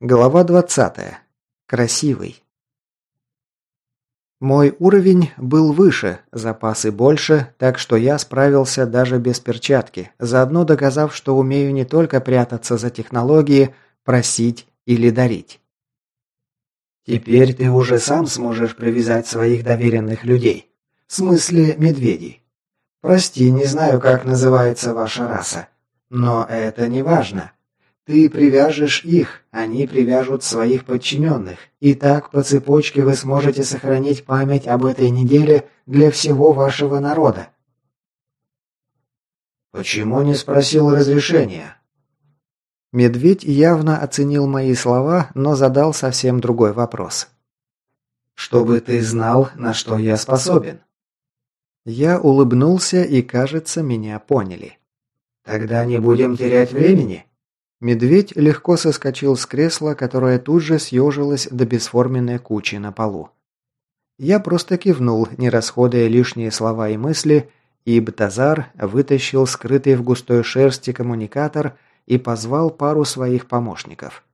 Глава 20. Красивый. Мой уровень был выше, запасы больше, так что я справился даже без перчатки, заодно доказав, что умею не только прятаться за технологии, просить или дарить. Теперь ты уже сам сможешь привязать своих доверенных людей. В смысле, медведей. Прости, не знаю, как называется ваша раса. Но это не важно. Ты привяжешь их, они привяжут своих подчиненных, и так по цепочке вы сможете сохранить память об этой неделе для всего вашего народа. Почему не спросил разрешения? Медведь явно оценил мои слова, но задал совсем другой вопрос. Чтобы ты знал, на что я способен. Я улыбнулся, и, кажется, меня поняли. Тогда не будем терять времени. Медведь легко соскочил с кресла, которое тут же съежилось до бесформенной кучи на полу. Я просто кивнул, не расходуя лишние слова и мысли, и Бтазар вытащил скрытый в густой шерсти коммуникатор и позвал пару своих помощников.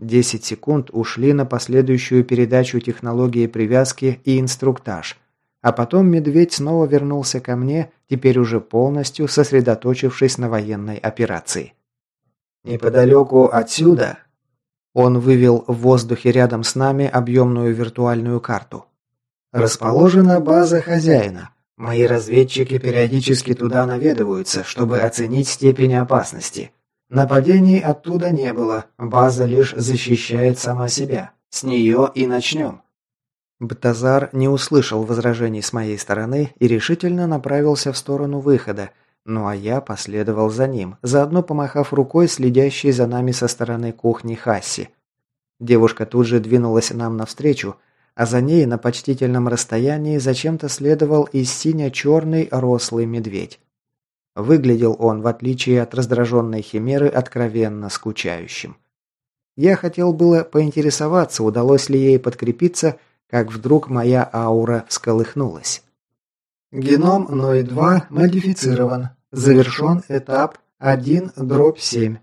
Десять секунд ушли на последующую передачу технологии привязки и инструктаж, а потом медведь снова вернулся ко мне, теперь уже полностью сосредоточившись на военной операции. Неподалеку отсюда он вывел в воздухе рядом с нами объемную виртуальную карту. Расположена база хозяина. Мои разведчики периодически туда наведываются, чтобы оценить степень опасности. Нападений оттуда не было, база лишь защищает сама себя. С нее и начнем. Бтазар не услышал возражений с моей стороны и решительно направился в сторону выхода, ну а я последовал за ним, заодно помахав рукой следящей за нами со стороны кухни Хасси. Девушка тут же двинулась нам навстречу, а за ней на почтительном расстоянии зачем-то следовал и сине-черный рослый медведь. Выглядел он, в отличие от раздраженной химеры, откровенно скучающим. Я хотел было поинтересоваться, удалось ли ей подкрепиться, как вдруг моя аура всколыхнулась. Геном Ной-2 модифицирован. Завершен этап 1 дробь 7.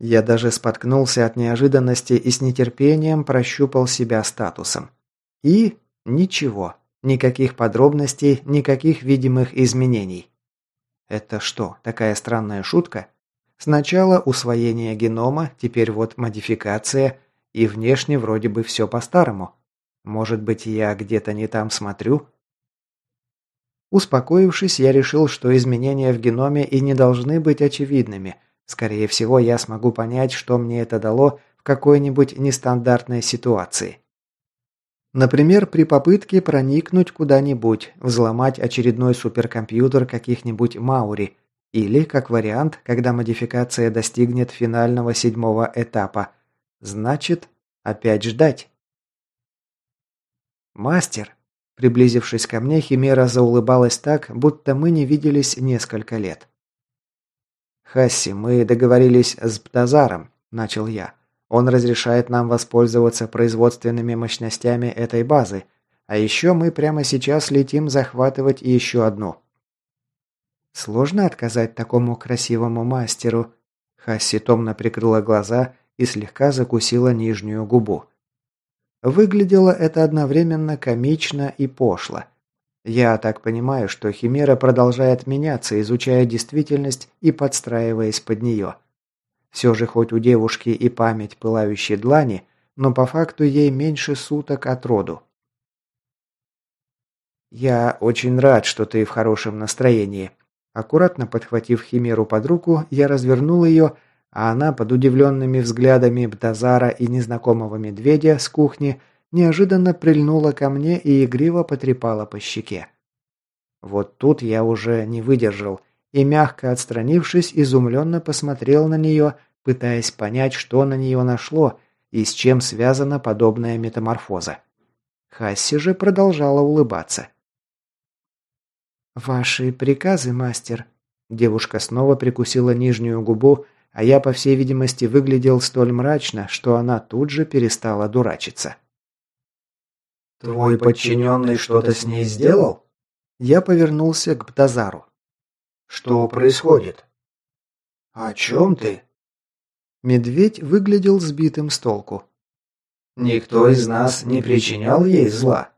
Я даже споткнулся от неожиданности и с нетерпением прощупал себя статусом. И ничего. Никаких подробностей, никаких видимых изменений. Это что, такая странная шутка? Сначала усвоение генома, теперь вот модификация, и внешне вроде бы все по-старому. Может быть, я где-то не там смотрю? Успокоившись, я решил, что изменения в геноме и не должны быть очевидными. Скорее всего, я смогу понять, что мне это дало в какой-нибудь нестандартной ситуации. Например, при попытке проникнуть куда-нибудь, взломать очередной суперкомпьютер каких-нибудь Маури, или, как вариант, когда модификация достигнет финального седьмого этапа. Значит, опять ждать. «Мастер», Приблизившись ко мне, Химера заулыбалась так, будто мы не виделись несколько лет. «Хасси, мы договорились с Птазаром», – начал я. «Он разрешает нам воспользоваться производственными мощностями этой базы, а еще мы прямо сейчас летим захватывать еще одну». «Сложно отказать такому красивому мастеру?» Хасси томно прикрыла глаза и слегка закусила нижнюю губу. Выглядело это одновременно комично и пошло. Я так понимаю, что Химера продолжает меняться, изучая действительность и подстраиваясь под нее. Все же хоть у девушки и память пылающей длани, но по факту ей меньше суток от роду. «Я очень рад, что ты в хорошем настроении». Аккуратно подхватив Химеру под руку, я развернул ее а она под удивленными взглядами Бтазара и незнакомого медведя с кухни неожиданно прильнула ко мне и игриво потрепала по щеке. Вот тут я уже не выдержал и, мягко отстранившись, изумленно посмотрел на нее, пытаясь понять, что на нее нашло и с чем связана подобная метаморфоза. Хасси же продолжала улыбаться. «Ваши приказы, мастер?» Девушка снова прикусила нижнюю губу, а я, по всей видимости, выглядел столь мрачно, что она тут же перестала дурачиться. «Твой подчиненный что-то с ней сделал?» Я повернулся к Бтазару. «Что происходит?» «О чем ты?» Медведь выглядел сбитым с толку. «Никто из нас не причинял ей зла.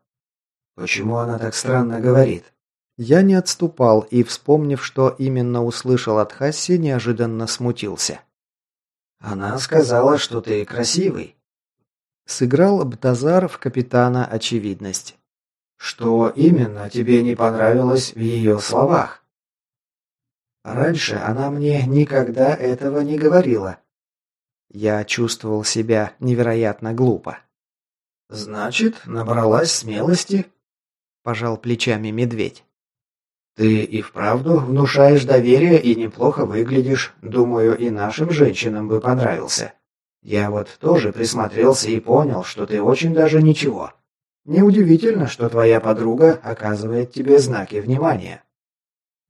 Почему она так странно говорит?» Я не отступал и, вспомнив, что именно услышал от Хасси, неожиданно смутился. «Она сказала, что ты красивый». Сыграл Бтазар в капитана очевидность. «Что именно тебе не понравилось в ее словах?» «Раньше она мне никогда этого не говорила». Я чувствовал себя невероятно глупо. «Значит, набралась смелости?» – пожал плечами медведь. «Ты и вправду внушаешь доверие и неплохо выглядишь. Думаю, и нашим женщинам бы понравился. Я вот тоже присмотрелся и понял, что ты очень даже ничего. Неудивительно, что твоя подруга оказывает тебе знаки внимания».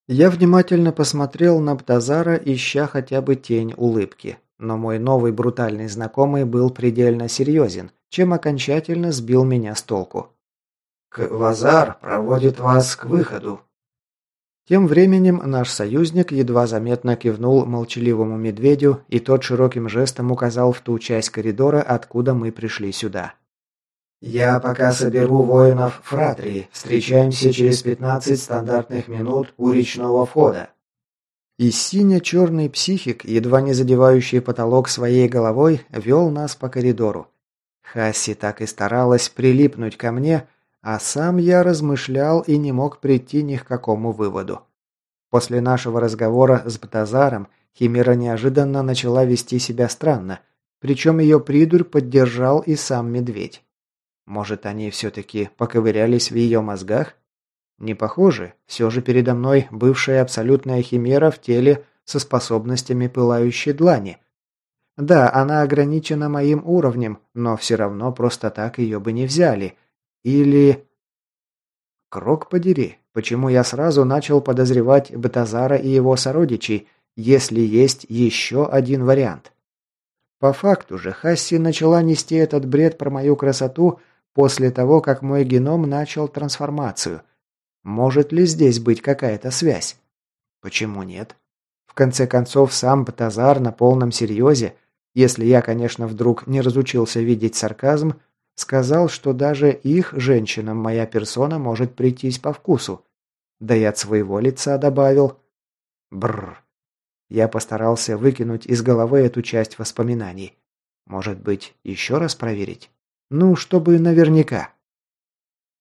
Я внимательно посмотрел на Птазара, ища хотя бы тень улыбки. Но мой новый брутальный знакомый был предельно серьезен, чем окончательно сбил меня с толку. «Квазар проводит вас к выходу», тем временем наш союзник едва заметно кивнул молчаливому медведю, и тот широким жестом указал в ту часть коридора, откуда мы пришли сюда. «Я пока соберу воинов Фратрии. Встречаемся через 15 стандартных минут у речного входа». И сине-черный психик, едва не задевающий потолок своей головой, вел нас по коридору. Хасси так и старалась прилипнуть ко мне, а сам я размышлял и не мог прийти ни к какому выводу. После нашего разговора с Бтазаром Химера неожиданно начала вести себя странно, причем ее придурь поддержал и сам медведь. Может, они все-таки поковырялись в ее мозгах? Не похоже, все же передо мной бывшая абсолютная химера в теле со способностями пылающей длани. Да, она ограничена моим уровнем, но все равно просто так ее бы не взяли – или... Крок подери, почему я сразу начал подозревать Батазара и его сородичей, если есть еще один вариант? По факту же, Хасси начала нести этот бред про мою красоту после того, как мой геном начал трансформацию. Может ли здесь быть какая-то связь? Почему нет? В конце концов, сам Батазар на полном серьезе, если я, конечно, вдруг не разучился видеть сарказм, Сказал, что даже их женщинам моя персона может прийтись по вкусу. Да и от своего лица добавил. Бррр. Я постарался выкинуть из головы эту часть воспоминаний. Может быть, еще раз проверить? Ну, чтобы наверняка.